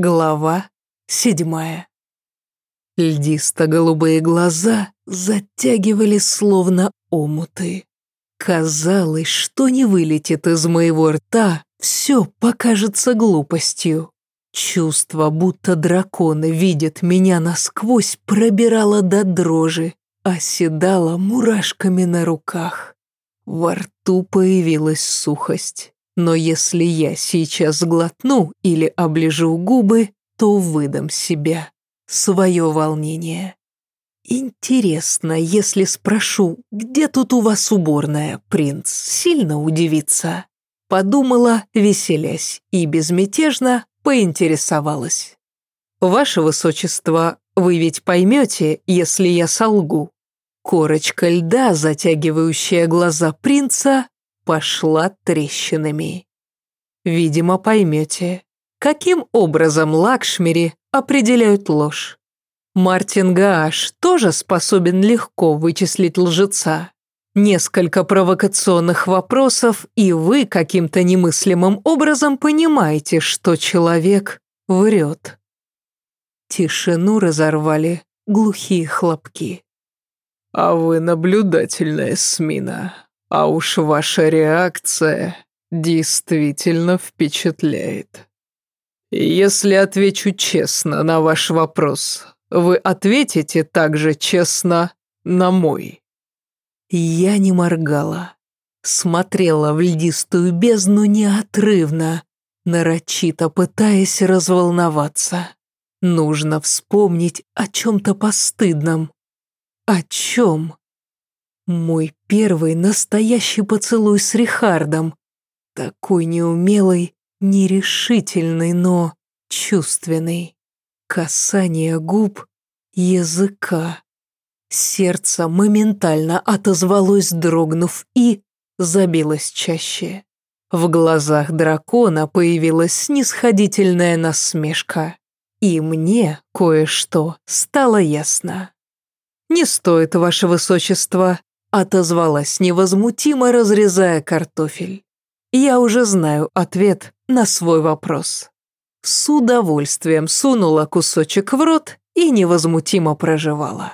Глава седьмая. Льдисто-голубые глаза затягивали словно омуты. Казалось, что не вылетит из моего рта, все покажется глупостью. Чувство, будто драконы видят меня насквозь, пробирало до дрожи, оседало мурашками на руках. Во рту появилась сухость. Но если я сейчас глотну или оближу губы, то выдам себя, свое волнение. Интересно, если спрошу, где тут у вас уборная, принц сильно удивится. Подумала, веселясь, и безмятежно поинтересовалась. «Ваше высочество, вы ведь поймете, если я солгу». Корочка льда, затягивающая глаза принца, пошла трещинами. Видимо, поймете, каким образом Лакшмири определяют ложь. Мартин Гааш тоже способен легко вычислить лжеца. Несколько провокационных вопросов, и вы каким-то немыслимым образом понимаете, что человек врет. Тишину разорвали глухие хлопки. «А вы наблюдательная, Смина», а уж ваша реакция действительно впечатляет. Если отвечу честно на ваш вопрос, вы ответите также честно на мой. Я не моргала. Смотрела в льдистую бездну неотрывно, нарочито пытаясь разволноваться. Нужно вспомнить о чем-то постыдном. О чем? Мой первый настоящий поцелуй с Рихардом. Такой неумелый, нерешительный, но чувственный. Касание губ, языка. Сердце моментально отозвалось, дрогнув, и забилось чаще. В глазах дракона появилась снисходительная насмешка. И мне кое-что стало ясно. «Не стоит, ваше высочество, Отозвалась невозмутимо, разрезая картофель. Я уже знаю ответ на свой вопрос. С удовольствием сунула кусочек в рот и невозмутимо проживала.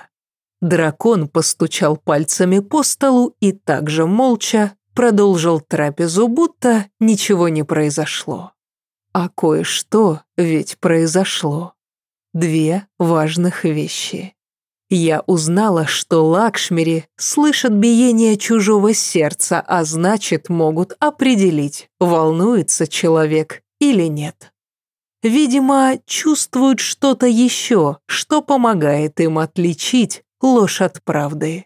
Дракон постучал пальцами по столу и также молча продолжил трапезу, будто ничего не произошло. А кое-что ведь произошло. Две важных вещи. Я узнала, что Лакшмири слышат биение чужого сердца, а значит, могут определить, волнуется человек или нет. Видимо, чувствуют что-то еще, что помогает им отличить ложь от правды.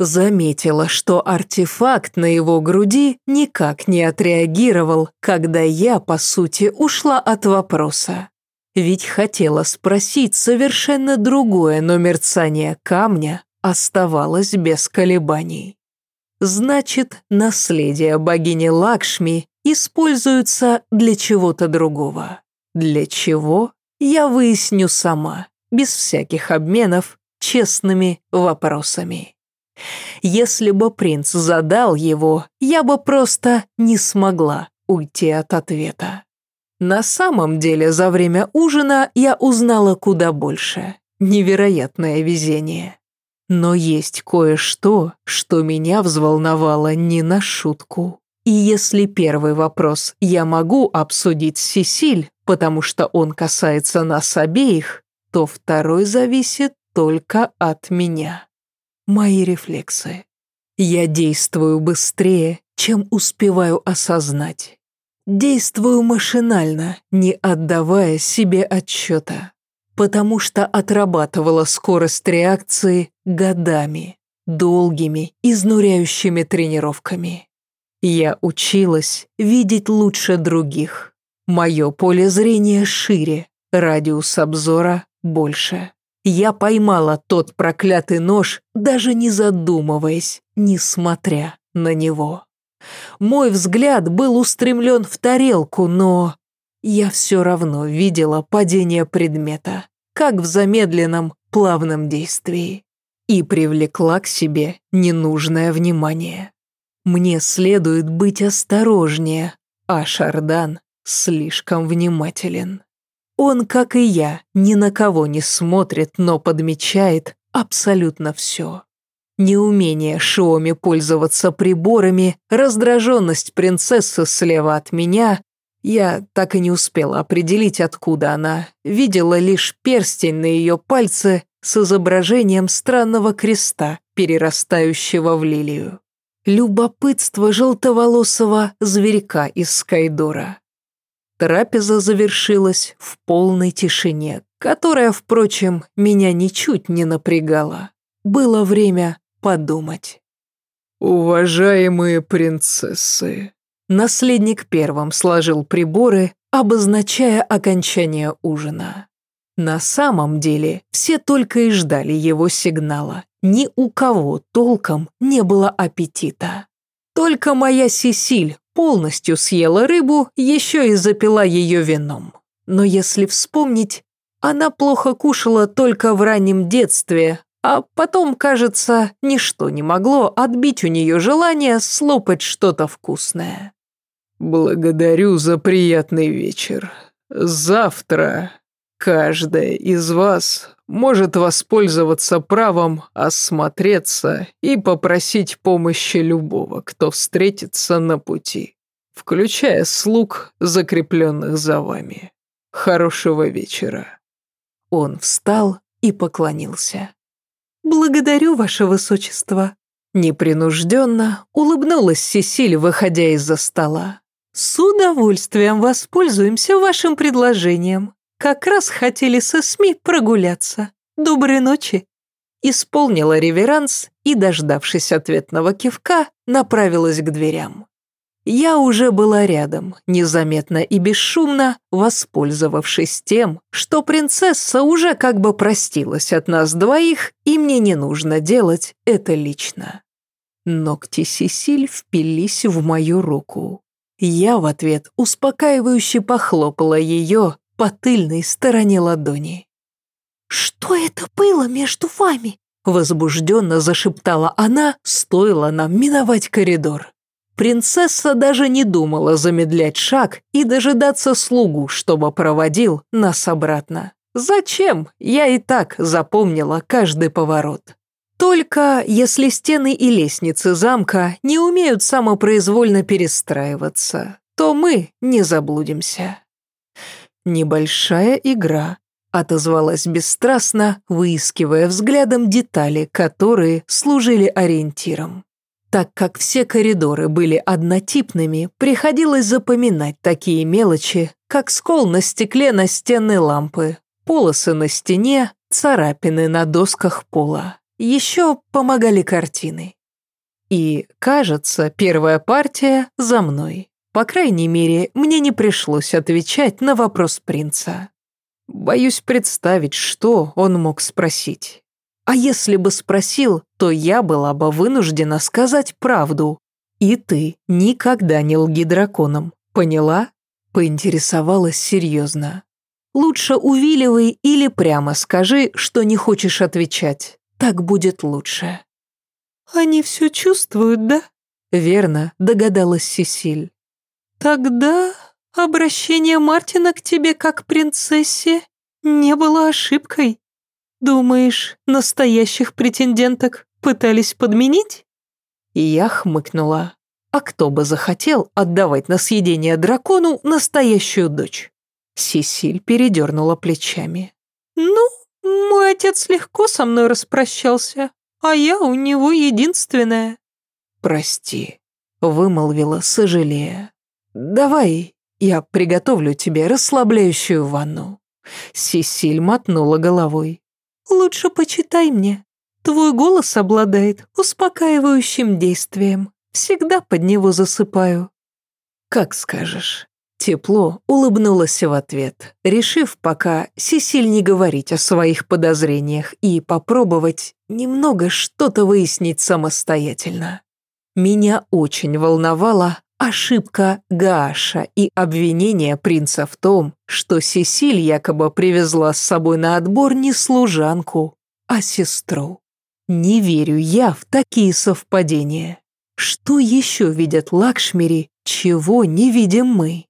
Заметила, что артефакт на его груди никак не отреагировал, когда я, по сути, ушла от вопроса. Ведь хотела спросить совершенно другое, но мерцание камня оставалось без колебаний. Значит, наследие богини Лакшми используется для чего-то другого. Для чего, я выясню сама, без всяких обменов, честными вопросами. Если бы принц задал его, я бы просто не смогла уйти от ответа. На самом деле, за время ужина я узнала куда больше. Невероятное везение. Но есть кое-что, что меня взволновало не на шутку. И если первый вопрос я могу обсудить с Сесиль, потому что он касается нас обеих, то второй зависит только от меня. Мои рефлексы. Я действую быстрее, чем успеваю осознать. Действую машинально, не отдавая себе отчета, потому что отрабатывала скорость реакции годами, долгими, изнуряющими тренировками. Я училась видеть лучше других. Мое поле зрения шире, радиус обзора больше. Я поймала тот проклятый нож, даже не задумываясь, не смотря на него. Мой взгляд был устремлен в тарелку, но я все равно видела падение предмета, как в замедленном плавном действии, и привлекла к себе ненужное внимание. Мне следует быть осторожнее, а Шардан слишком внимателен. Он, как и я, ни на кого не смотрит, но подмечает абсолютно все. Неумение Шиоми пользоваться приборами, раздраженность принцессы слева от меня. Я так и не успела определить, откуда она. Видела лишь перстень на ее пальце с изображением странного креста, перерастающего в лилию. Любопытство желтоволосого зверька из Скайдора. Трапеза завершилась в полной тишине, которая, впрочем, меня ничуть не напрягала. Было время подумать. «Уважаемые принцессы!» Наследник первым сложил приборы, обозначая окончание ужина. На самом деле все только и ждали его сигнала. Ни у кого толком не было аппетита. Только моя Сесиль полностью съела рыбу, еще и запила ее вином. Но если вспомнить, она плохо кушала только в раннем детстве, а потом, кажется, ничто не могло отбить у нее желание слопать что-то вкусное. «Благодарю за приятный вечер. Завтра каждая из вас может воспользоваться правом осмотреться и попросить помощи любого, кто встретится на пути, включая слуг, закрепленных за вами. Хорошего вечера». Он встал и поклонился. «Благодарю, ваше высочество». Непринужденно улыбнулась Сесиль, выходя из-за стола. «С удовольствием воспользуемся вашим предложением. Как раз хотели со СМИ прогуляться. Доброй ночи». Исполнила реверанс и, дождавшись ответного кивка, направилась к дверям. Я уже была рядом, незаметно и бесшумно, воспользовавшись тем, что принцесса уже как бы простилась от нас двоих, и мне не нужно делать это лично. Ногти Сесиль впились в мою руку. Я в ответ успокаивающе похлопала ее по тыльной стороне ладони. «Что это было между вами?» Возбужденно зашептала она, стоило нам миновать коридор. Принцесса даже не думала замедлять шаг и дожидаться слугу, чтобы проводил нас обратно. Зачем? Я и так запомнила каждый поворот. Только если стены и лестницы замка не умеют самопроизвольно перестраиваться, то мы не заблудимся. «Небольшая игра», — отозвалась бесстрастно, выискивая взглядом детали, которые служили ориентиром. Так как все коридоры были однотипными, приходилось запоминать такие мелочи, как скол на стекле настенной лампы, полосы на стене, царапины на досках пола. Еще помогали картины. И, кажется, первая партия за мной. По крайней мере, мне не пришлось отвечать на вопрос принца. Боюсь представить, что он мог спросить. А если бы спросил, то я была бы вынуждена сказать правду. И ты никогда не лги драконам, поняла? Поинтересовалась серьезно. Лучше увиливай или прямо скажи, что не хочешь отвечать. Так будет лучше. Они все чувствуют, да? Верно, догадалась Сесиль. Тогда обращение Мартина к тебе как принцессе не было ошибкой. Думаешь, настоящих претенденток пытались подменить? Я хмыкнула. А кто бы захотел отдавать на съедение дракону настоящую дочь? Сесиль передернула плечами. Ну, мой отец легко со мной распрощался, а я у него единственная. Прости, вымолвила, сожалея. «Давай, я приготовлю тебе расслабляющую ванну». Сесиль мотнула головой. «Лучше почитай мне. Твой голос обладает успокаивающим действием. Всегда под него засыпаю». «Как скажешь». Тепло улыбнулась в ответ, решив пока Сесиль не говорить о своих подозрениях и попробовать немного что-то выяснить самостоятельно. Меня очень волновало, Ошибка Гаша и обвинение принца в том, что Сесиль якобы привезла с собой на отбор не служанку, а сестру. Не верю я в такие совпадения. Что еще видят Лакшмири, чего не видим мы?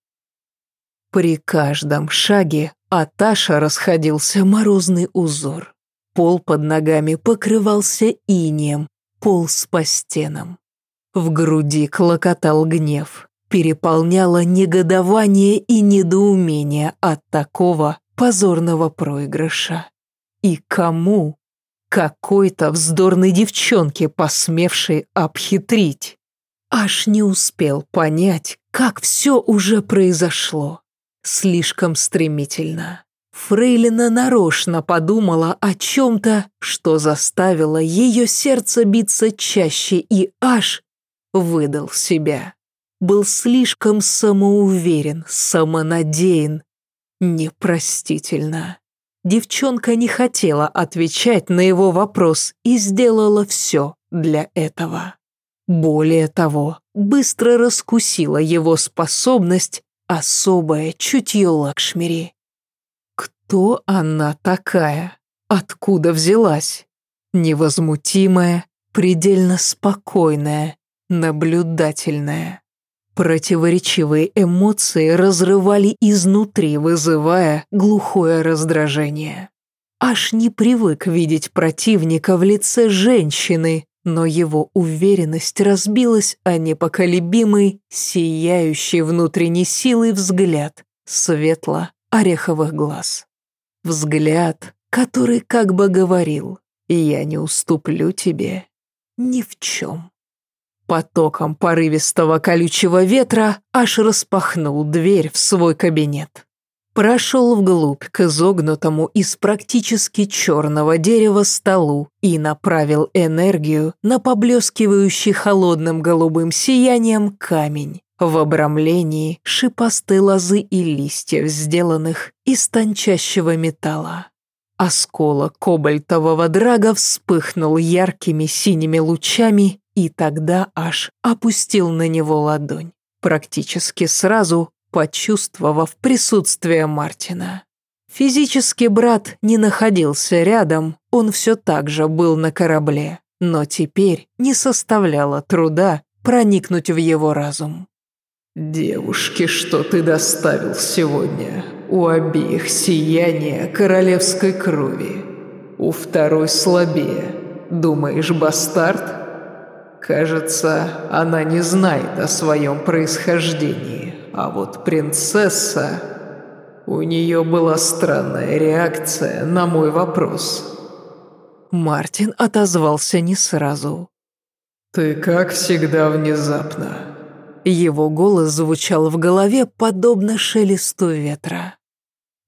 При каждом шаге От Таша расходился морозный узор. Пол под ногами покрывался инеем, полз по стенам. В груди клокотал гнев, переполняло негодование и недоумение от такого позорного проигрыша. И кому? Какой-то вздорной девчонке, посмевшей обхитрить. Аж не успел понять, как все уже произошло. Слишком стремительно. Фрейлина нарочно подумала о чем-то, что заставило ее сердце биться чаще и аж выдал себя. Был слишком самоуверен, самонадеян. Непростительно. Девчонка не хотела отвечать на его вопрос и сделала все для этого. Более того, быстро раскусила его способность особое чутье Лакшмири. Кто она такая? Откуда взялась? Невозмутимая, предельно спокойная, наблюдательная. Противоречивые эмоции разрывали изнутри, вызывая глухое раздражение. Аж не привык видеть противника в лице женщины, но его уверенность разбилась о непоколебимый, сияющий внутренней силой взгляд светло-ореховых глаз. Взгляд, который как бы говорил «Я не уступлю тебе ни в чем». Потоком порывистого колючего ветра аж распахнул дверь в свой кабинет. Прошел вглубь к изогнутому из практически черного дерева столу и направил энергию на поблескивающий холодным голубым сиянием камень в обрамлении шипастой лозы и листьев, сделанных из тончайшего металла. Осколок кобальтового драга вспыхнул яркими синими лучами и тогда аж опустил на него ладонь, практически сразу почувствовав присутствие Мартина. Физически брат не находился рядом, он все так же был на корабле, но теперь не составляло труда проникнуть в его разум. «Девушки, что ты доставил сегодня? У обеих сияние королевской крови. У второй слабее. Думаешь, бастард?» Кажется, она не знает о своем происхождении, а вот принцесса... У нее была странная реакция на мой вопрос. Мартин отозвался не сразу. «Ты как всегда внезапно». Его голос звучал в голове, подобно шелесту ветра.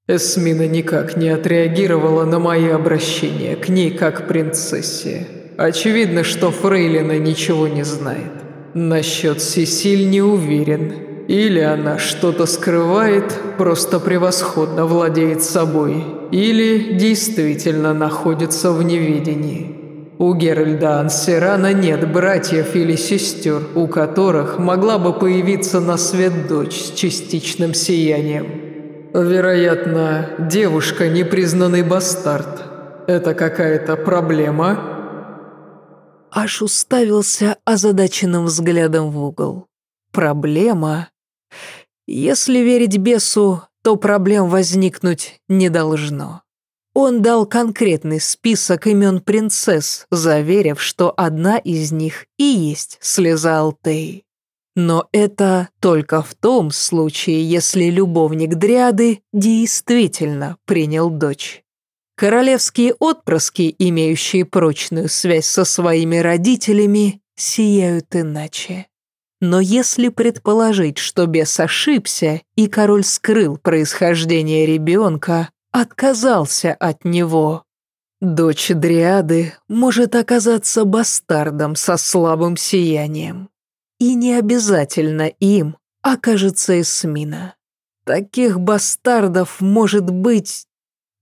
Эсмина никак не отреагировала на мои обращения к ней как принцессе. Очевидно, что Фрейлина ничего не знает. Насчет Сесиль не уверен. Или она что-то скрывает, просто превосходно владеет собой, или действительно находится в неведении. У Геральда Ансерана нет братьев или сестер, у которых могла бы появиться на свет дочь с частичным сиянием. Вероятно, девушка непризнанный бастард. Это какая-то проблема? Аж уставился озадаченным взглядом в угол. Проблема? Если верить бесу, то проблем возникнуть не должно. Он дал конкретный список имен принцесс, заверив, что одна из них и есть слеза Алтей. Но это только в том случае, если любовник Дриады действительно принял дочь. Королевские отпрыски, имеющие прочную связь со своими родителями, сияют иначе. Но если предположить, что бес ошибся, и король скрыл происхождение ребенка, отказался от него, дочь Дриады может оказаться бастардом со слабым сиянием. И не обязательно им окажется Эсмина. Таких бастардов может быть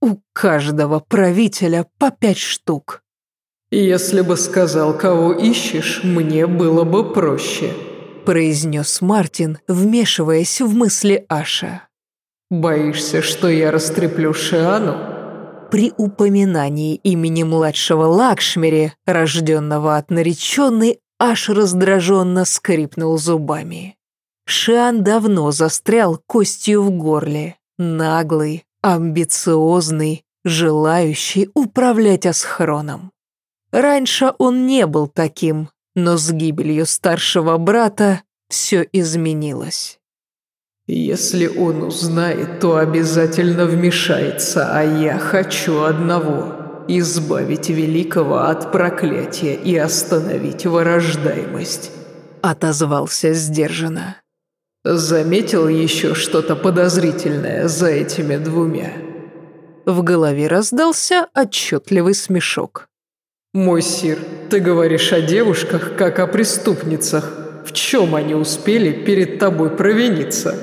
у каждого правителя по пять штук. «Если бы сказал, кого ищешь, мне было бы проще», произнес Мартин, вмешиваясь в мысли Аша. «Боишься, что я растреплю Шиану?» При упоминании имени младшего Лакшмери, рожденного от нареченной, аж раздраженно скрипнул зубами. Шиан давно застрял костью в горле, наглый, амбициозный, желающий управлять Асхроном. Раньше он не был таким, но с гибелью старшего брата все изменилось. «Если он узнает, то обязательно вмешается, а я хочу одного – избавить Великого от проклятия и остановить вырождаемость», – отозвался сдержанно. «Заметил еще что-то подозрительное за этими двумя?» В голове раздался отчетливый смешок. «Мой сир, ты говоришь о девушках, как о преступницах. В чем они успели перед тобой провиниться?»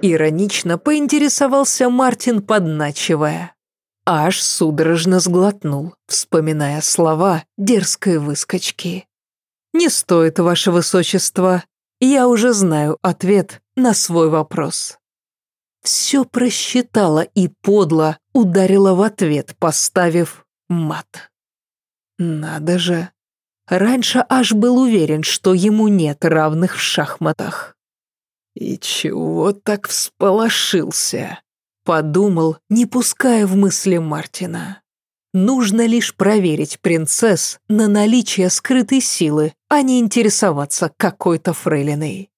Иронично поинтересовался Мартин, подначивая. Аж судорожно сглотнул, вспоминая слова дерзкой выскочки. «Не стоит, ваше высочество. Я уже знаю ответ на свой вопрос». Все просчитала и подло ударила в ответ, поставив мат. Надо же. Раньше аж был уверен, что ему нет равных в шахматах. И чего так всполошился? Подумал, не пуская в мысли Мартина. Нужно лишь проверить принцесс на наличие скрытой силы, а не интересоваться какой-то фрейлиной.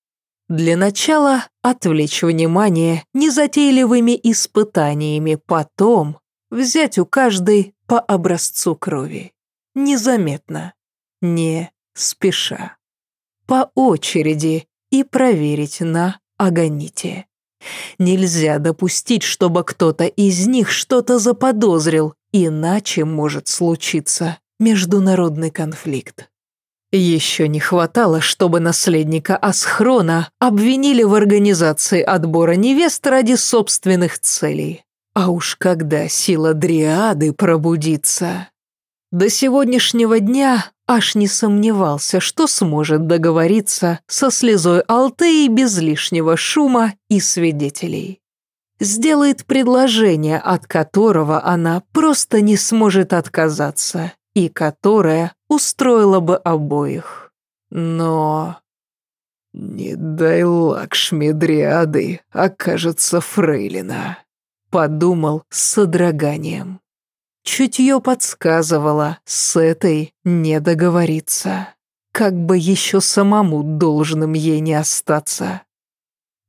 Для начала отвлечь внимание незатейливыми испытаниями, потом взять у каждой по образцу крови. Незаметно, не спеша. По очереди и проверить на агоните. Нельзя допустить, чтобы кто-то из них что-то заподозрил, иначе может случиться международный конфликт. Еще не хватало, чтобы наследника Асхрона обвинили в организации отбора невест ради собственных целей. А уж когда сила Дриады пробудится... До сегодняшнего дня аж не сомневался, что сможет договориться со слезой Алтеи без лишнего шума и свидетелей. Сделает предложение, от которого она просто не сможет отказаться, и которое устроило бы обоих. Но... «Не дай Лакшми Дриады окажется фрейлина», — подумал с содроганием. Чутье подсказывало, с этой не договориться. Как бы еще самому должным ей не остаться.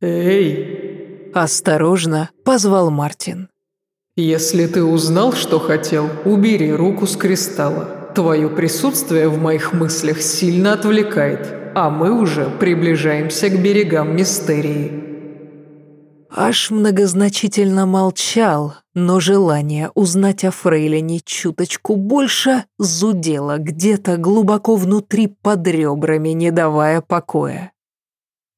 «Эй!» Осторожно позвал Мартин. «Если ты узнал, что хотел, убери руку с кристалла. Твое присутствие в моих мыслях сильно отвлекает, а мы уже приближаемся к берегам Мистерии». Аж многозначительно молчал, но желание узнать о Фрейлине чуточку больше зудело где-то глубоко внутри под ребрами, не давая покоя.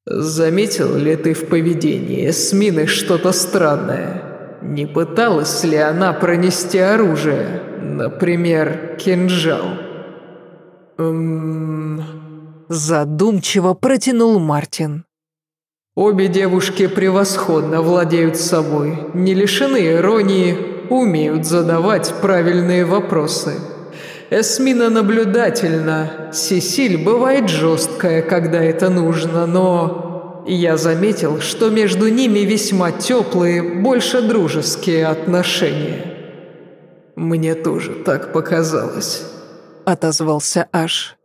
«Заметил ли ты в поведении Эсмины что-то странное? Не пыталась ли она пронести оружие? Например, кинжал?» «Эм...» Задумчиво протянул Мартин. Обе девушки превосходно владеют собой, не лишены иронии, умеют задавать правильные вопросы. Эсмина наблюдательна, Сесиль бывает жесткая, когда это нужно, но... Я заметил, что между ними весьма теплые, больше дружеские отношения. Мне тоже так показалось. Отозвался Аш.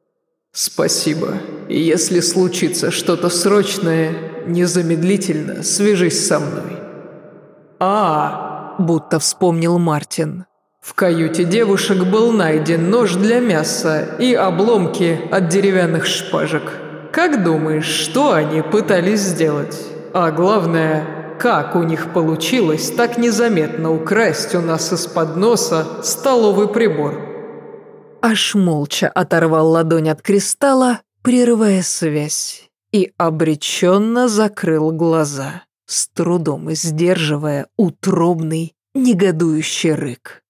Спасибо. Если случится что-то срочное, незамедлительно свяжись со мной». «А, будто вспомнил Мартин. В каюте девушек был найден нож для мяса и обломки от деревянных шпажек. Как думаешь, что они пытались сделать? А главное, как у них получилось так незаметно украсть у нас из-под носа столовый прибор?» Аж молча оторвал ладонь от кристалла, прерывая связь и обреченно закрыл глаза, с трудом сдерживая утробный, негодующий рык.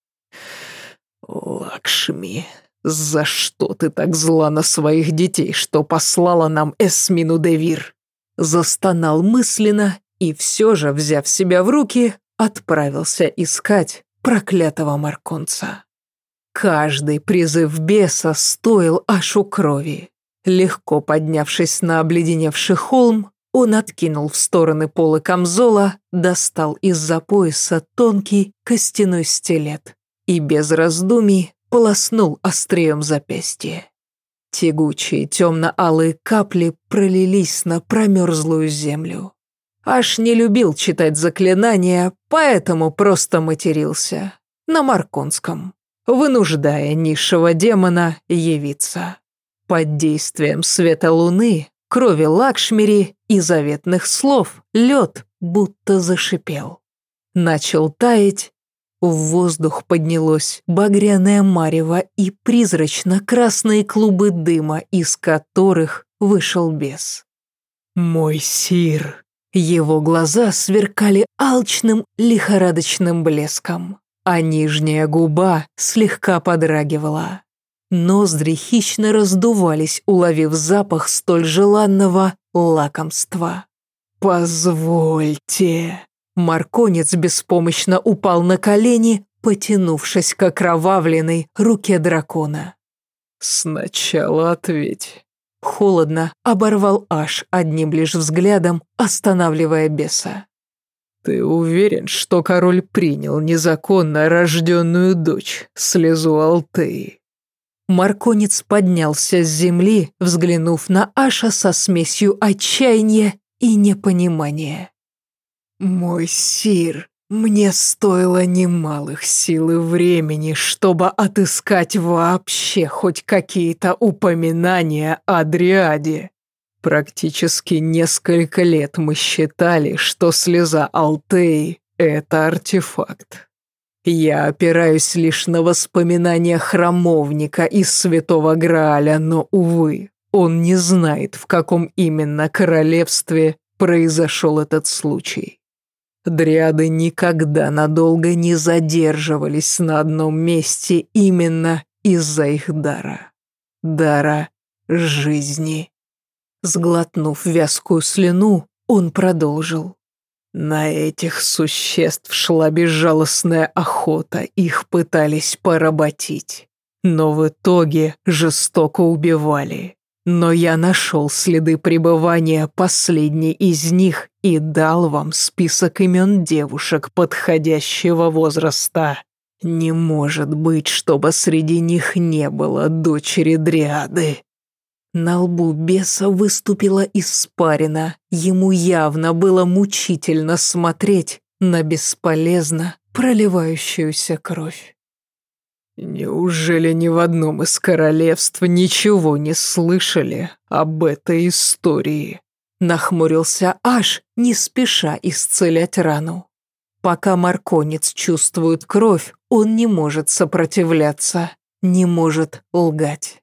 «Лакшми, за что ты так зла на своих детей, что послала нам Эсмину Девир?» Застонал мысленно и все же, взяв себя в руки, отправился искать проклятого марконца. Каждый призыв беса стоил аж у крови. Легко поднявшись на обледеневший холм, Он откинул в стороны полы камзола, достал из-за пояса тонкий костяной стилет и без раздумий полоснул острием запястья. Тягучие темно-алые капли пролились на промерзлую землю. Аж не любил читать заклинания, поэтому просто матерился. На Марконском, вынуждая низшего демона явиться. Под действием света луны, крови Лакшмири и заветных слов лед будто зашипел. Начал таять, в воздух поднялось багряное марево и призрачно-красные клубы дыма, из которых вышел бес. «Мой сир!» Его глаза сверкали алчным лихорадочным блеском, а нижняя губа слегка подрагивала. Ноздри хищно раздувались, уловив запах столь желанного лакомства. «Позвольте!» Марконец беспомощно упал на колени, потянувшись к окровавленной руке дракона. «Сначала ответь». Холодно оборвал Аш одним лишь взглядом, останавливая беса. «Ты уверен, что король принял незаконно рожденную дочь, слезу Алтеи?» Марконец поднялся с земли, взглянув на Аша со смесью отчаяния и непонимания. «Мой сир, мне стоило немалых сил и времени, чтобы отыскать вообще хоть какие-то упоминания о Дриаде. Практически несколько лет мы считали, что слеза Алтеи – это артефакт. Я опираюсь лишь на воспоминания храмовника из Святого Грааля, но, увы, он не знает, в каком именно королевстве произошел этот случай. Дриады никогда надолго не задерживались на одном месте именно из-за их дара. Дара жизни. Сглотнув вязкую слюну, он продолжил. На этих существ шла безжалостная охота, их пытались поработить. Но в итоге жестоко убивали. Но я нашел следы пребывания последней из них и дал вам список имен девушек подходящего возраста. Не может быть, чтобы среди них не было дочери Дриады. На лбу беса выступила испарина. Ему явно было мучительно смотреть на бесполезно проливающуюся кровь. Неужели ни в одном из королевств ничего не слышали об этой истории? Нахмурился Аш, не спеша исцелять рану. Пока Марконец чувствует кровь, он не может сопротивляться, не может лгать.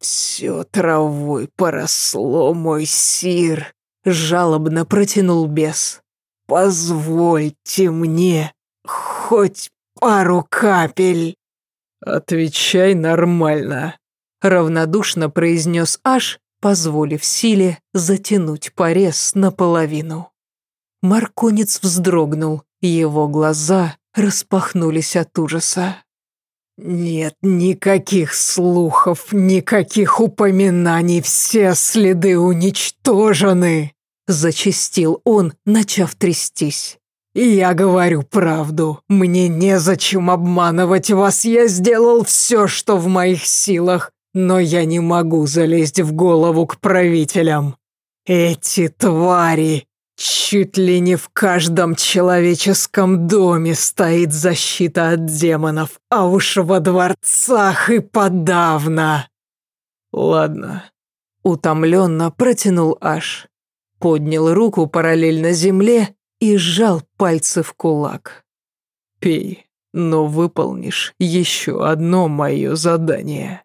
«Все травой поросло, мой сир», — жалобно протянул бес. «Позвольте мне хоть пару капель». «Отвечай нормально», — равнодушно произнес Аш, позволив силе затянуть порез наполовину. Марконец вздрогнул, его глаза распахнулись от ужаса. «Нет никаких слухов, никаких упоминаний, все следы уничтожены!» Зачистил он, начав трястись. «Я говорю правду. Мне незачем обманывать вас. Я сделал все, что в моих силах, но я не могу залезть в голову к правителям. Эти твари! Чуть ли не в каждом человеческом доме стоит защита от демонов, а уж во дворцах и подавно!» «Ладно», — утомленно протянул Аш. Поднял руку параллельно земле и сжал пальцы в кулак. «Пей, но выполнишь еще одно мое задание».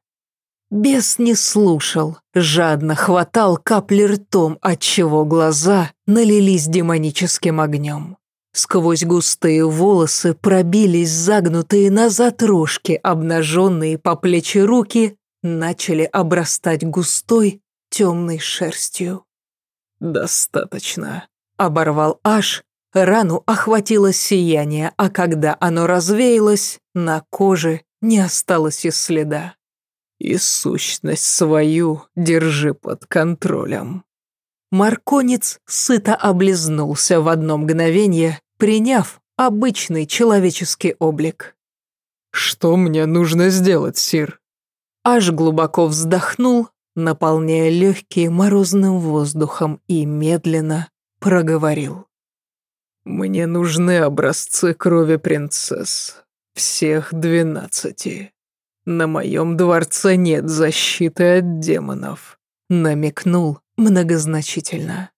Бес не слушал, жадно хватал капли ртом, отчего глаза налились демоническим огнем. Сквозь густые волосы пробились загнутые назад рожки, обнаженные по плечи руки начали обрастать густой темной шерстью. «Достаточно», Оборвал аж, рану охватило сияние, а когда оно развеялось, на коже не осталось и следа. И сущность свою держи под контролем. Марконец сыто облизнулся в одно мгновение, приняв обычный человеческий облик. «Что мне нужно сделать, Сир?» Аж глубоко вздохнул, наполняя легкие морозным воздухом и медленно проговорил. «Мне нужны образцы крови принцесс. Всех двенадцати. На моем дворце нет защиты от демонов», — намекнул многозначительно.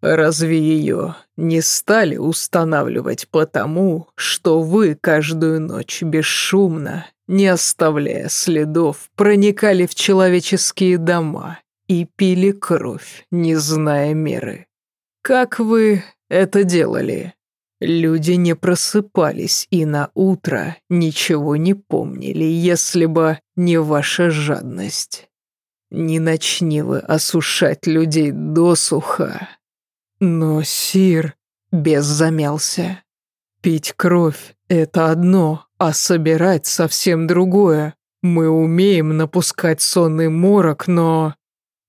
«Разве ее не стали устанавливать потому, что вы каждую ночь бесшумно, не оставляя следов, проникали в человеческие дома и пили кровь, не зная меры? Как вы это делали?» Люди не просыпались и на утро ничего не помнили, если бы не ваша жадность. Не начни вы осушать людей досуха. Но, Сир, без замялся. Пить кровь — это одно, а собирать совсем другое. Мы умеем напускать сонный морок, но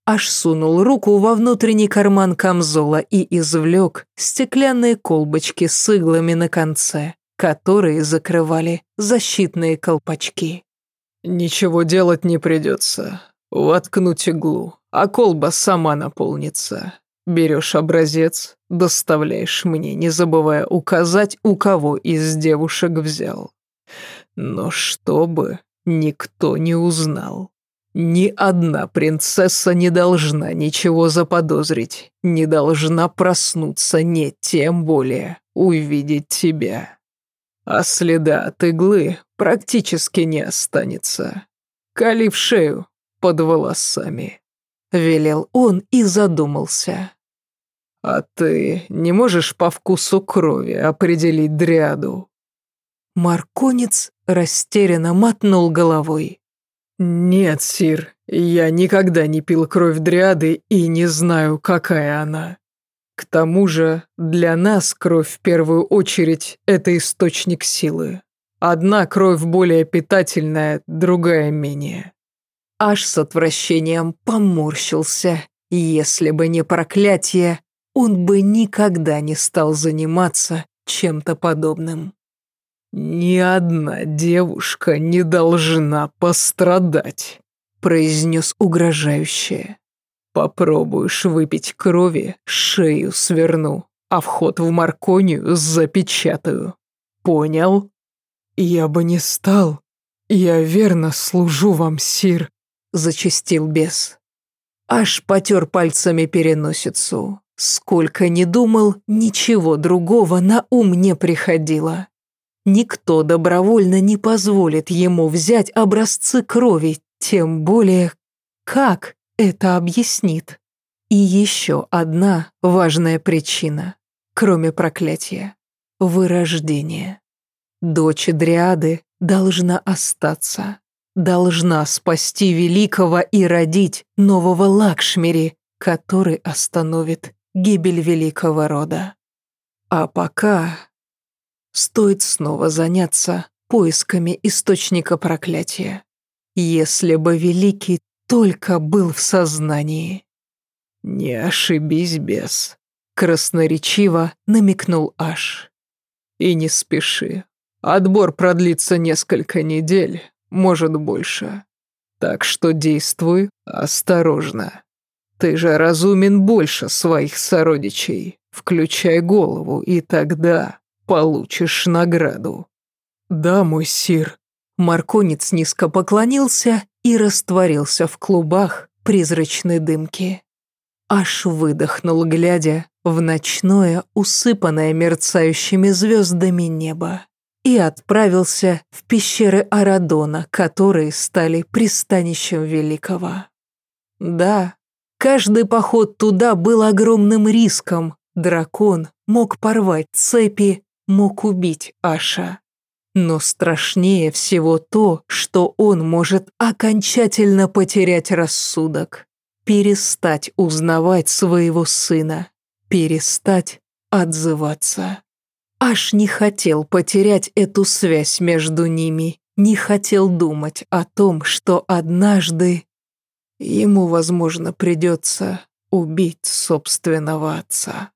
аж сунул руку во внутренний карман камзола и извлек стеклянные колбочки с иглами на конце, которые закрывали защитные колпачки. «Ничего делать не придется. Воткнуть иглу, а колба сама наполнится. Берешь образец, доставляешь мне, не забывая указать, у кого из девушек взял. Но чтобы никто не узнал. Ни одна принцесса не должна ничего заподозрить, не должна проснуться, не тем более увидеть тебя. А следа от иглы практически не останется. Кали в шею под волосами. Велел он и задумался. А ты не можешь по вкусу крови определить дряду? Марконец растерянно мотнул головой. «Нет, Сир, я никогда не пил кровь дриады и не знаю, какая она. К тому же, для нас кровь в первую очередь – это источник силы. Одна кровь более питательная, другая менее». Аж с отвращением поморщился. Если бы не проклятие, он бы никогда не стал заниматься чем-то подобным. «Ни одна девушка не должна пострадать», — произнес угрожающе. «Попробуешь выпить крови, шею сверну, а вход в Марконию запечатаю. Понял?» «Я бы не стал. Я верно служу вам, сир», — зачастил бес. Аж потер пальцами переносицу. Сколько ни думал, ничего другого на ум не приходило. Никто добровольно не позволит ему взять образцы крови, тем более как это объяснит. И еще одна важная причина, кроме проклятия – вырождение. Дочь Дриады должна остаться, должна спасти великого и родить нового Лакшмири, который остановит гибель великого рода. А пока стоит снова заняться поисками источника проклятия. Если бы Великий только был в сознании. «Не ошибись, бес», — красноречиво намекнул Аш. «И не спеши. Отбор продлится несколько недель, может больше. Так что действуй осторожно. Ты же разумен больше своих сородичей. Включай голову, и тогда получишь награду». «Да, мой сир». Марконец низко поклонился и растворился в клубах призрачной дымки. Аж выдохнул, глядя в ночное, усыпанное мерцающими звездами небо, и отправился в пещеры Арадона, которые стали пристанищем Великого. Да, каждый поход туда был огромным риском. Дракон мог порвать цепи мог убить Аша. Но страшнее всего то, что он может окончательно потерять рассудок, перестать узнавать своего сына, перестать отзываться. Аш не хотел потерять эту связь между ними, не хотел думать о том, что однажды ему, возможно, придется убить собственного отца.